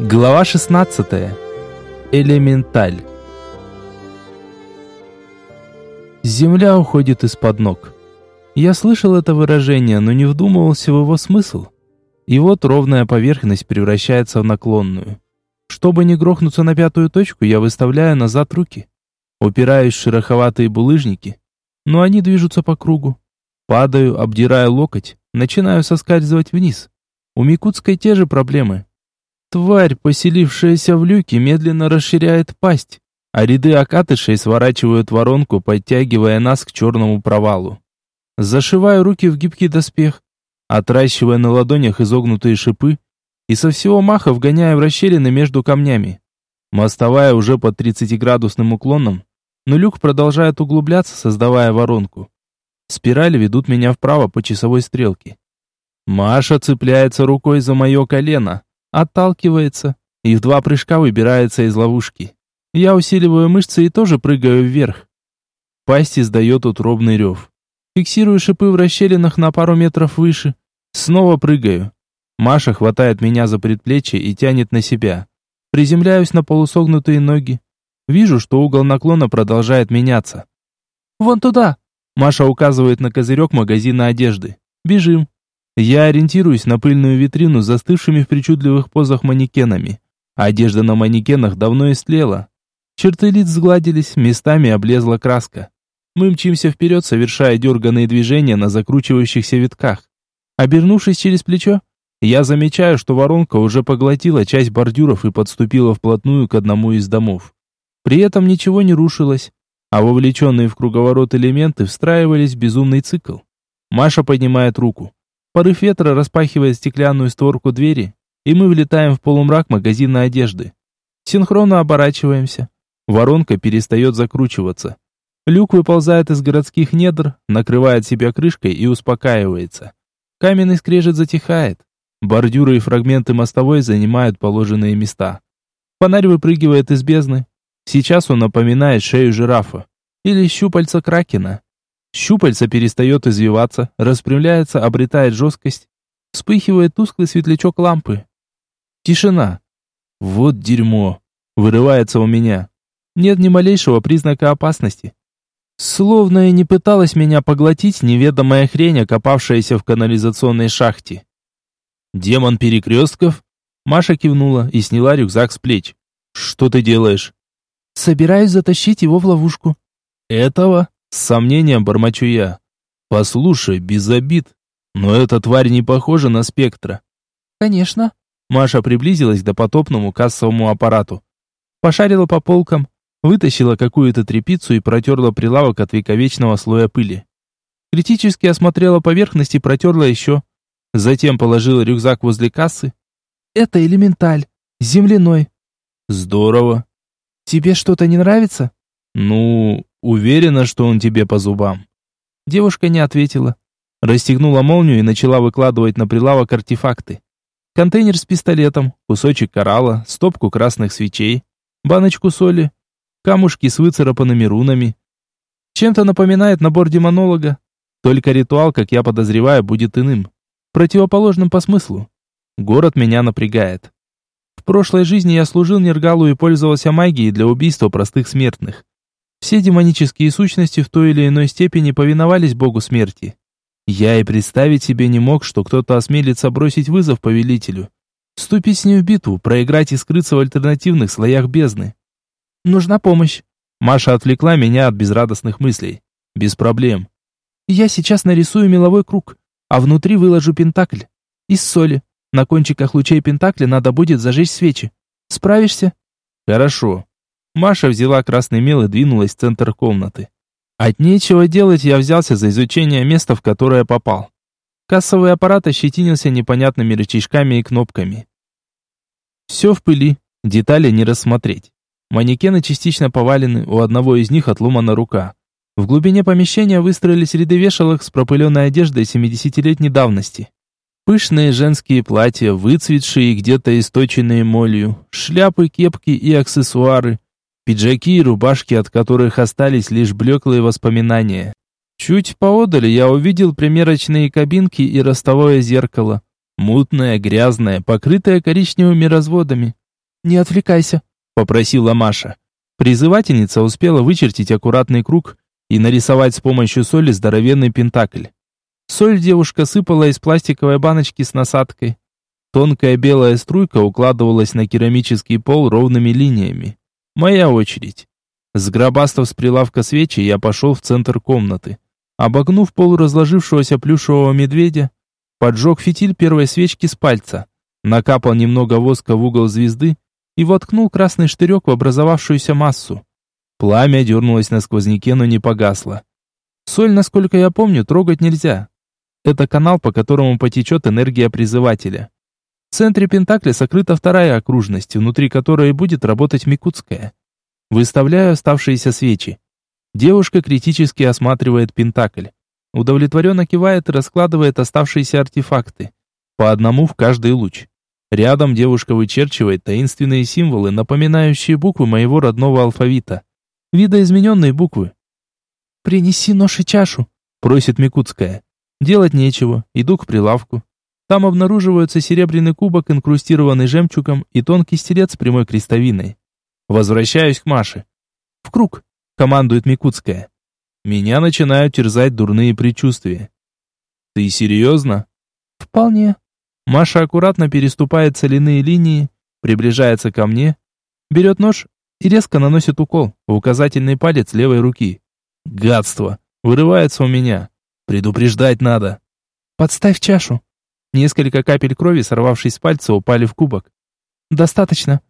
Глава 16. Элементаль. Земля уходит из-под ног. Я слышал это выражение, но не вдумывался в его смысл. И вот ровная поверхность превращается в наклонную. Чтобы не грохнуться на пятую точку, я выставляю назад руки. Упираюсь в шероховатые булыжники, но они движутся по кругу. Падаю, обдираю локоть, начинаю соскальзывать вниз. У Микутской те же проблемы. Тварь, поселившаяся в люке, медленно расширяет пасть, а ряды окатышей сворачивают воронку, подтягивая нас к черному провалу. Зашиваю руки в гибкий доспех, отращивая на ладонях изогнутые шипы и со всего маха вгоняя в расщелины между камнями. Мостовая уже под 30-градусным уклоном, но люк продолжает углубляться, создавая воронку. Спирали ведут меня вправо по часовой стрелке. Маша цепляется рукой за мое колено, отталкивается и в два прыжка выбирается из ловушки. Я усиливаю мышцы и тоже прыгаю вверх. Пасть издает утробный рев. Фиксирую шипы в расщелинах на пару метров выше. Снова прыгаю. Маша хватает меня за предплечье и тянет на себя. Приземляюсь на полусогнутые ноги. Вижу, что угол наклона продолжает меняться. «Вон туда!» Маша указывает на козырек магазина одежды. «Бежим!» Я ориентируюсь на пыльную витрину с застывшими в причудливых позах манекенами. Одежда на манекенах давно истлела. Черты лиц сгладились, местами облезла краска. Мы мчимся вперед, совершая дерганные движения на закручивающихся витках. Обернувшись через плечо, я замечаю, что воронка уже поглотила часть бордюров и подступила вплотную к одному из домов. При этом ничего не рушилось, а вовлеченные в круговорот элементы встраивались в безумный цикл. Маша поднимает руку. Порыв ветра распахивает стеклянную створку двери, и мы влетаем в полумрак магазина одежды. Синхронно оборачиваемся. Воронка перестает закручиваться. Люк выползает из городских недр, накрывает себя крышкой и успокаивается. Каменный скрежет затихает. Бордюры и фрагменты мостовой занимают положенные места. Фонарь выпрыгивает из бездны. Сейчас он напоминает шею жирафа. Или щупальца кракена. Щупальца перестает извиваться, распрямляется, обретает жесткость. Вспыхивает тусклый светлячок лампы. Тишина. Вот дерьмо. Вырывается у меня. Нет ни малейшего признака опасности. Словно и не пыталась меня поглотить неведомая хрень, окопавшаяся в канализационной шахте. «Демон перекрестков?» Маша кивнула и сняла рюкзак с плеч. «Что ты делаешь?» «Собираюсь затащить его в ловушку». «Этого?» С сомнением бормочу я. Послушай, без обид, но эта тварь не похожа на спектра. Конечно. Маша приблизилась к допотопному кассовому аппарату. Пошарила по полкам, вытащила какую-то тряпицу и протерла прилавок от вековечного слоя пыли. Критически осмотрела поверхность и протерла еще. Затем положила рюкзак возле кассы. Это элементаль, земляной. Здорово. Тебе что-то не нравится? Ну, Уверена, что он тебе по зубам. Девушка не ответила. Расстегнула молнию и начала выкладывать на прилавок артефакты. Контейнер с пистолетом, кусочек коралла, стопку красных свечей, баночку соли, камушки с выцарапанными рунами. Чем-то напоминает набор демонолога. Только ритуал, как я подозреваю, будет иным. Противоположным по смыслу. Город меня напрягает. В прошлой жизни я служил Нергалу и пользовался магией для убийства простых смертных. Все демонические сущности в той или иной степени повиновались богу смерти. Я и представить себе не мог, что кто-то осмелится бросить вызов повелителю. Вступить с ним в битву, проиграть и скрыться в альтернативных слоях бездны. Нужна помощь. Маша отвлекла меня от безрадостных мыслей. Без проблем. Я сейчас нарисую меловой круг, а внутри выложу пентакль. Из соли. На кончиках лучей пентакля надо будет зажечь свечи. Справишься? Хорошо. Маша взяла красный мел и двинулась в центр комнаты. От нечего делать я взялся за изучение места, в которое попал. Кассовый аппарат ощетинился непонятными рычажками и кнопками. Все в пыли, детали не рассмотреть. Манекены частично повалены, у одного из них отломана рука. В глубине помещения выстроились ряды вешалок с пропыленной одеждой 70-летней давности. Пышные женские платья, выцветшие и где-то источенные молью, шляпы, кепки и аксессуары, Пиджаки и рубашки, от которых остались лишь блеклые воспоминания. Чуть поодаль я увидел примерочные кабинки и ростовое зеркало. Мутное, грязное, покрытое коричневыми разводами. «Не отвлекайся», — попросила Маша. Призывательница успела вычертить аккуратный круг и нарисовать с помощью соли здоровенный пентакль. Соль девушка сыпала из пластиковой баночки с насадкой. Тонкая белая струйка укладывалась на керамический пол ровными линиями. Моя очередь. Сгробастав с прилавка свечи, я пошел в центр комнаты. Обогнув полуразложившегося плюшевого медведя, поджег фитиль первой свечки с пальца, накапал немного воска в угол звезды и воткнул красный штырек в образовавшуюся массу. Пламя дернулось на сквозняке, но не погасло. Соль, насколько я помню, трогать нельзя. Это канал, по которому потечет энергия призывателя. В центре Пентакля сокрыта вторая окружность, внутри которой будет работать Микутская. Выставляю оставшиеся свечи. Девушка критически осматривает Пентакль. Удовлетворенно кивает и раскладывает оставшиеся артефакты. По одному в каждый луч. Рядом девушка вычерчивает таинственные символы, напоминающие буквы моего родного алфавита. Видоизмененные буквы. «Принеси нож и чашу», — просит Микутская. Делать нечего, иду к прилавку. Там обнаруживаются серебряный кубок, инкрустированный жемчугом, и тонкий стилет с прямой крестовиной. Возвращаюсь к Маше. «В круг», — командует Микутская. Меня начинают терзать дурные предчувствия. «Ты серьезно?» «Вполне». Маша аккуратно переступает соляные линии, приближается ко мне, берет нож и резко наносит укол в указательный палец левой руки. Гадство! Вырывается у меня. Предупреждать надо. Подставь чашу. Несколько капель крови, сорвавшись с пальца, упали в кубок. Достаточно.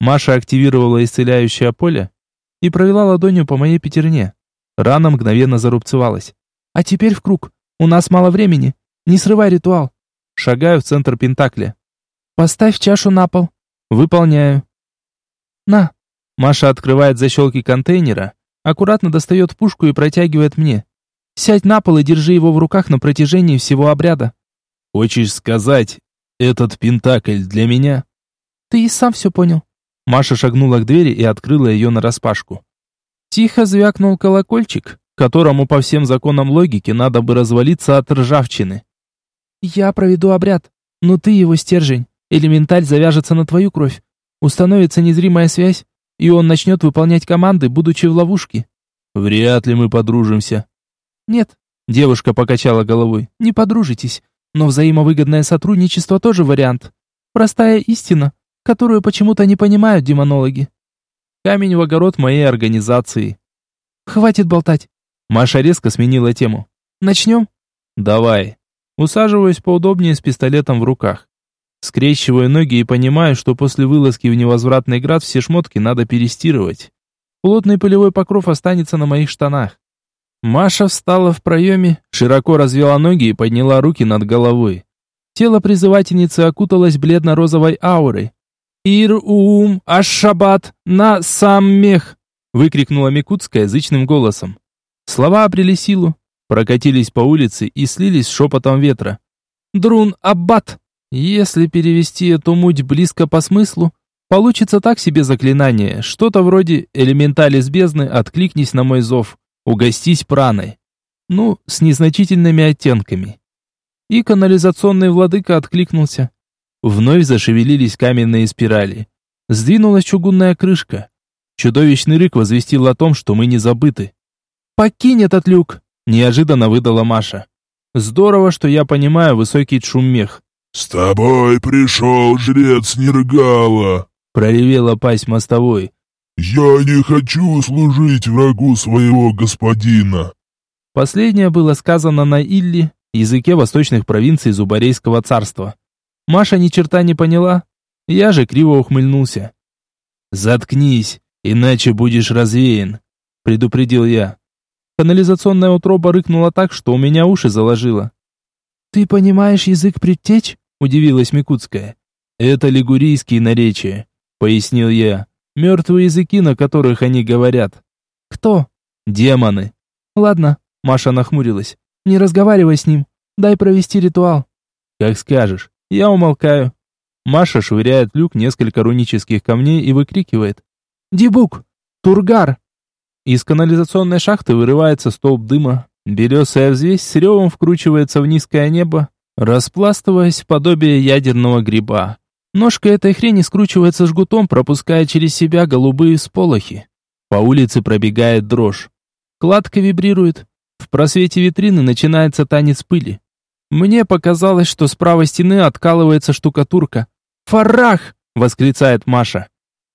Маша активировала исцеляющее поле и провела ладонью по моей пятерне. Рана мгновенно зарубцевалась. А теперь в круг. У нас мало времени. Не срывай ритуал. Шагаю в центр Пентакля. Поставь чашу на пол. Выполняю. На. Маша открывает защелки контейнера, аккуратно достает пушку и протягивает мне. Сядь на пол и держи его в руках на протяжении всего обряда. Хочешь сказать, этот пентакль для меня? Ты и сам все понял. Маша шагнула к двери и открыла ее нараспашку. Тихо звякнул колокольчик, которому по всем законам логики надо бы развалиться от ржавчины. Я проведу обряд, но ты его стержень. Элементаль завяжется на твою кровь. Установится незримая связь, и он начнет выполнять команды, будучи в ловушке. Вряд ли мы подружимся. Нет, девушка покачала головой. Не подружитесь, но взаимовыгодное сотрудничество тоже вариант. Простая истина, которую почему-то не понимают демонологи. Камень в огород моей организации. Хватит болтать. Маша резко сменила тему. Начнем? Давай. Усаживаюсь поудобнее с пистолетом в руках. Скрещиваю ноги и понимаю, что после вылазки в невозвратный град все шмотки надо перестирывать. Плотный пылевой покров останется на моих штанах. Маша встала в проеме, широко развела ноги и подняла руки над головой. Тело призывательницы окуталось бледно-розовой аурой. «Ир-ум аш-шабат на саммех!» выкрикнула Микутская язычным голосом. Слова обрели силу, прокатились по улице и слились с шепотом ветра. «Друн аббат!» Если перевести эту муть близко по смыслу, получится так себе заклинание, что-то вроде «элементали с бездны, откликнись на мой зов». Угостись праной. Ну, с незначительными оттенками. И канализационный владыка откликнулся. Вновь зашевелились каменные спирали. Сдвинулась чугунная крышка. Чудовищный рык возвестил о том, что мы не забыты. «Покинь этот люк!» – неожиданно выдала Маша. «Здорово, что я понимаю высокий шуммех». «С тобой пришел жрец Нергала!» – проревела пасть мостовой. «Я не хочу служить врагу своего господина!» Последнее было сказано на Илли, языке восточных провинций Зубарейского царства. Маша ни черта не поняла, я же криво ухмыльнулся. «Заткнись, иначе будешь развеян», — предупредил я. Канализационная утроба рыкнула так, что у меня уши заложило. «Ты понимаешь язык предтеч?» — удивилась Микутская. «Это лигурийские наречия», — пояснил я. Мертвые языки, на которых они говорят. Кто? Демоны. Ладно, Маша нахмурилась. Не разговаривай с ним. Дай провести ритуал. Как скажешь. Я умолкаю. Маша швыряет в люк несколько рунических камней и выкрикивает. «Дибук! Тургар!» Из канализационной шахты вырывается столб дыма. Белесая взвесь с ревом вкручивается в низкое небо, распластываясь в подобие ядерного гриба. Ножка этой хрени скручивается жгутом, пропуская через себя голубые сполохи. По улице пробегает дрожь. Кладка вибрирует. В просвете витрины начинается танец пыли. Мне показалось, что с правой стены откалывается штукатурка. «Фарах!» — восклицает Маша.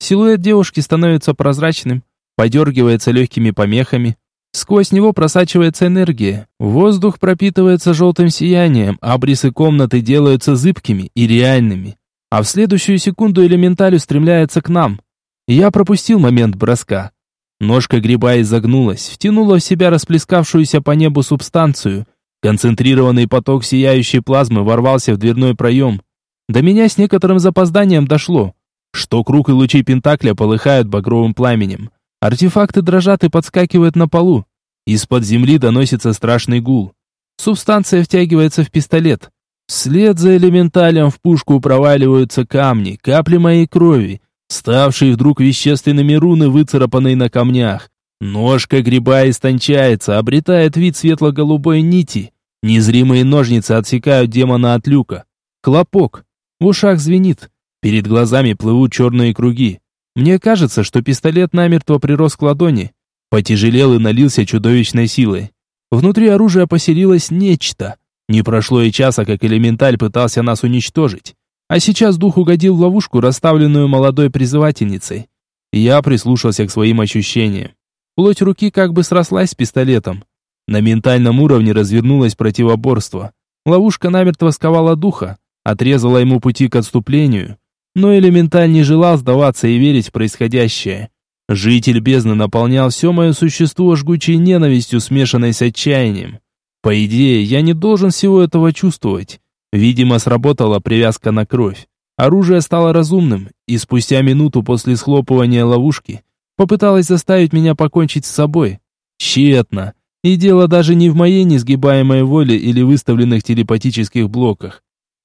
Силуэт девушки становится прозрачным, подергивается легкими помехами. Сквозь него просачивается энергия. Воздух пропитывается желтым сиянием, абрисы комнаты делаются зыбкими и реальными. А в следующую секунду элементаль устремляется к нам. Я пропустил момент броска. Ножка гриба изогнулась, втянула в себя расплескавшуюся по небу субстанцию. Концентрированный поток сияющей плазмы ворвался в дверной проем. До меня с некоторым запозданием дошло, что круг и лучи Пентакля полыхают багровым пламенем. Артефакты дрожат и подскакивают на полу. Из-под земли доносится страшный гул. Субстанция втягивается в пистолет. Вслед за элементалем в пушку проваливаются камни, капли моей крови, ставшие вдруг вещественными руны, выцарапанные на камнях. Ножка гриба истончается, обретает вид светло-голубой нити. Незримые ножницы отсекают демона от люка. Хлопок. В ушах звенит. Перед глазами плывут черные круги. Мне кажется, что пистолет намертво прирос к ладони. Потяжелел и налился чудовищной силой. Внутри оружия поселилось нечто. Не прошло и часа, как элементаль пытался нас уничтожить. А сейчас дух угодил в ловушку, расставленную молодой призывательницей. Я прислушался к своим ощущениям. Плоть руки как бы срослась с пистолетом. На ментальном уровне развернулось противоборство. Ловушка намертво сковала духа, отрезала ему пути к отступлению. Но элементаль не желал сдаваться и верить в происходящее. Житель бездны наполнял все мое существо жгучей ненавистью, смешанной с отчаянием. По идее, я не должен всего этого чувствовать. Видимо, сработала привязка на кровь. Оружие стало разумным, и спустя минуту после схлопывания ловушки попыталось заставить меня покончить с собой. Тщетно. И дело даже не в моей несгибаемой воле или выставленных телепатических блоках.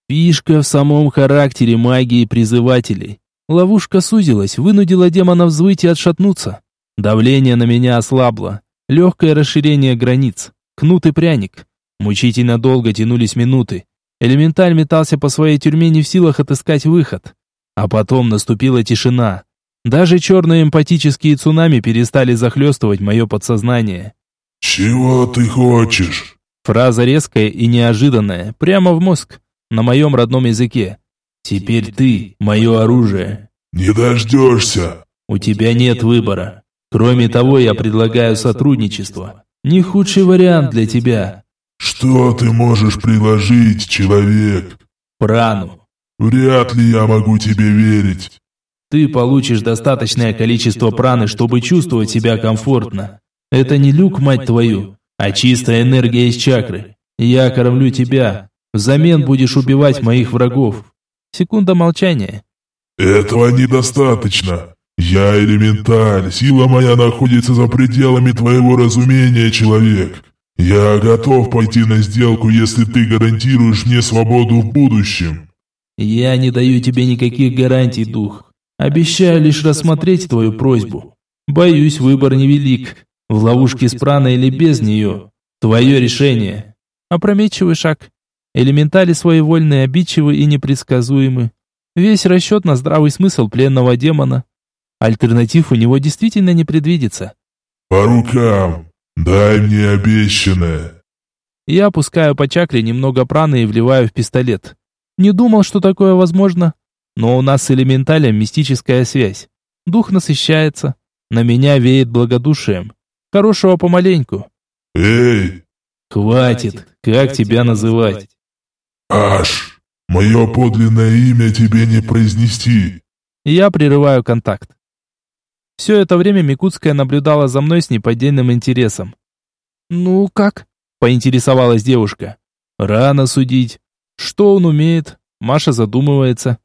Фишка в самом характере магии призывателей. Ловушка сузилась, вынудила демона взвыть и отшатнуться. Давление на меня ослабло. Легкое расширение границ. Кнут и пряник. Мучительно долго тянулись минуты. Элементаль метался по своей тюрьме не в силах отыскать выход. А потом наступила тишина. Даже черные эмпатические цунами перестали захлестывать мое подсознание. «Чего ты хочешь?» Фраза резкая и неожиданная, прямо в мозг, на моем родном языке. «Теперь ты, мое оружие». «Не дождешься». «У тебя нет выбора. Кроме того, я предлагаю сотрудничество. Не худший вариант для тебя. «Что ты можешь предложить, человек?» «Прану». «Вряд ли я могу тебе верить». «Ты получишь достаточное количество праны, чтобы чувствовать себя комфортно. Это не люк, мать твою, а чистая энергия из чакры. Я кормлю тебя. Взамен будешь убивать моих врагов». Секунда молчания. «Этого недостаточно. Я элементаль, сила моя находится за пределами твоего разумения, человек. «Я готов пойти на сделку, если ты гарантируешь мне свободу в будущем». «Я не даю тебе никаких гарантий, дух. Обещаю лишь рассмотреть твою просьбу. Боюсь, выбор невелик. В ловушке с праной или без нее. Твое решение». Опрометчивый шаг. Элементали своевольные, обидчивы и непредсказуемы. Весь расчет на здравый смысл пленного демона. Альтернатив у него действительно не предвидится. «По рукам!» «Дай мне обещанное!» Я опускаю по чакре немного праны и вливаю в пистолет. Не думал, что такое возможно. Но у нас с элементалем мистическая связь. Дух насыщается. На меня веет благодушием. Хорошего помаленьку. «Эй!» «Хватит! Как тебя называть?» «Аш! Мое подлинное имя тебе не произнести!» Я прерываю контакт. Все это время Микутская наблюдала за мной с неподдельным интересом. «Ну как?» – поинтересовалась девушка. «Рано судить. Что он умеет?» Маша задумывается.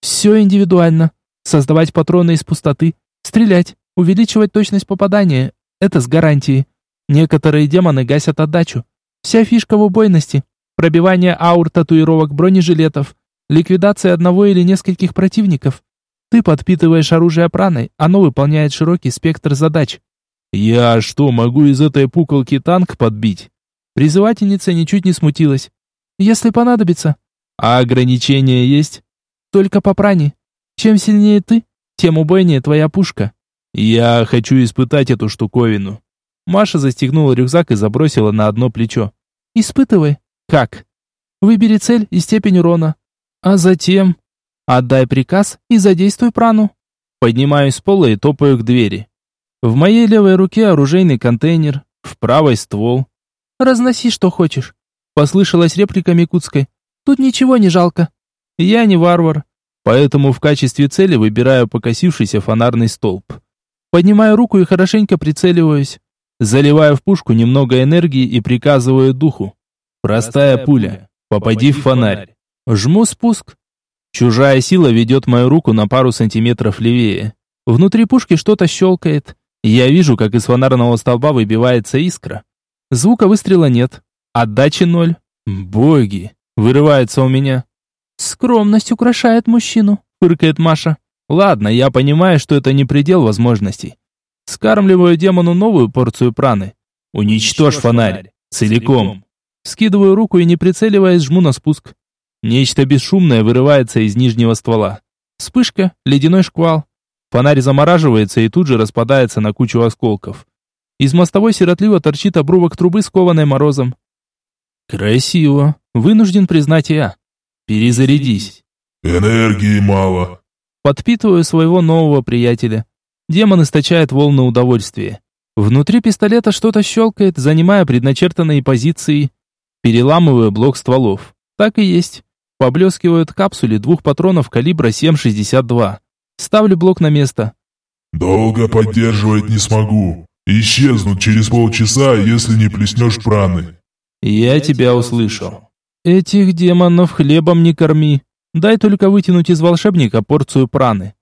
«Все индивидуально. Создавать патроны из пустоты, стрелять, увеличивать точность попадания. Это с гарантией. Некоторые демоны гасят отдачу. Вся фишка в убойности. Пробивание аур татуировок бронежилетов, ликвидация одного или нескольких противников, ты подпитываешь оружие праной, оно выполняет широкий спектр задач. Я что, могу из этой пуколки танк подбить? Призывательница ничуть не смутилась. Если понадобится. А ограничения есть? Только по пране. Чем сильнее ты, тем убойнее твоя пушка. Я хочу испытать эту штуковину. Маша застегнула рюкзак и забросила на одно плечо. Испытывай. Как? Выбери цель и степень урона. А затем отдай приказ и задействуй прану. Поднимаюсь с пола и топаю к двери. В моей левой руке оружейный контейнер, в правой ствол. Разноси, что хочешь. Послышалась реплика Микутской. Тут ничего не жалко. Я не варвар, поэтому в качестве цели выбираю покосившийся фонарный столб. Поднимаю руку и хорошенько прицеливаюсь. Заливаю в пушку немного энергии и приказываю духу. Простая пуля. Попади в фонарь. Жму спуск. Чужая сила ведет мою руку на пару сантиметров левее. Внутри пушки что-то щелкает. Я вижу, как из фонарного столба выбивается искра. Звука выстрела нет. Отдачи ноль. Боги. Вырывается у меня. Скромность украшает мужчину, фыркает Маша. Ладно, я понимаю, что это не предел возможностей. Скармливаю демону новую порцию праны. Уничтожь фонарь. Целиком. Скидываю руку и не прицеливаясь жму на спуск. Нечто бесшумное вырывается из нижнего ствола. Вспышка, ледяной шквал. Фонарь замораживается и тут же распадается на кучу осколков. Из мостовой сиротливо торчит обрубок трубы, скованной морозом. Красиво, вынужден признать я. Перезарядись. Энергии мало. Подпитываю своего нового приятеля. Демон источает волны удовольствия. Внутри пистолета что-то щелкает, занимая предначертанные позиции. Переламываю блок стволов. Так и есть. Поблескивают капсули двух патронов калибра 7,62. Ставлю блок на место. «Долго поддерживать не смогу. Исчезнут через полчаса, если не плеснешь праны». «Я тебя услышал. Этих демонов хлебом не корми. Дай только вытянуть из волшебника порцию праны.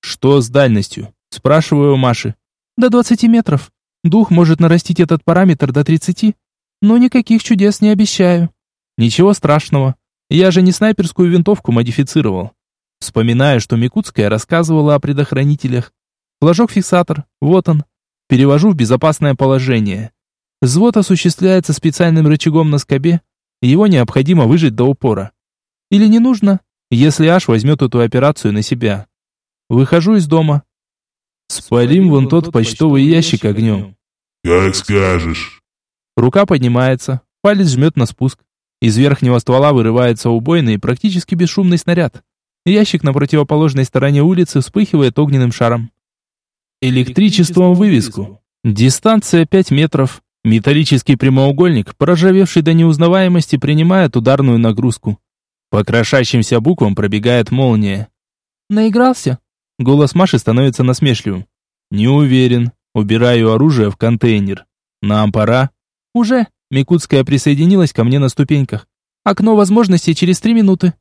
Что с дальностью? Спрашиваю у Маши. До 20 метров. Дух может нарастить этот параметр до 30, но никаких чудес не обещаю. Ничего страшного. Я же не снайперскую винтовку модифицировал. Вспоминаю, что Микутская рассказывала о предохранителях. Флажок-фиксатор, вот он. Перевожу в безопасное положение. Взвод осуществляется специальным рычагом на скобе. Его необходимо выжать до упора. Или не нужно, если Аш возьмет эту операцию на себя. Выхожу из дома. Спалим вон тот почтовый ящик огнем. Как скажешь. Рука поднимается, палец жмет на спуск. Из верхнего ствола вырывается убойный, практически бесшумный снаряд. Ящик на противоположной стороне улицы вспыхивает огненным шаром. Электричеством вывеску. Дистанция 5 метров. Металлический прямоугольник, проржавевший до неузнаваемости, принимает ударную нагрузку. По крошащимся буквам пробегает молния. Наигрался? Голос Маши становится насмешливым. Не уверен. Убираю оружие в контейнер. Нам пора. Уже. Микутская присоединилась ко мне на ступеньках. Окно возможностей через три минуты.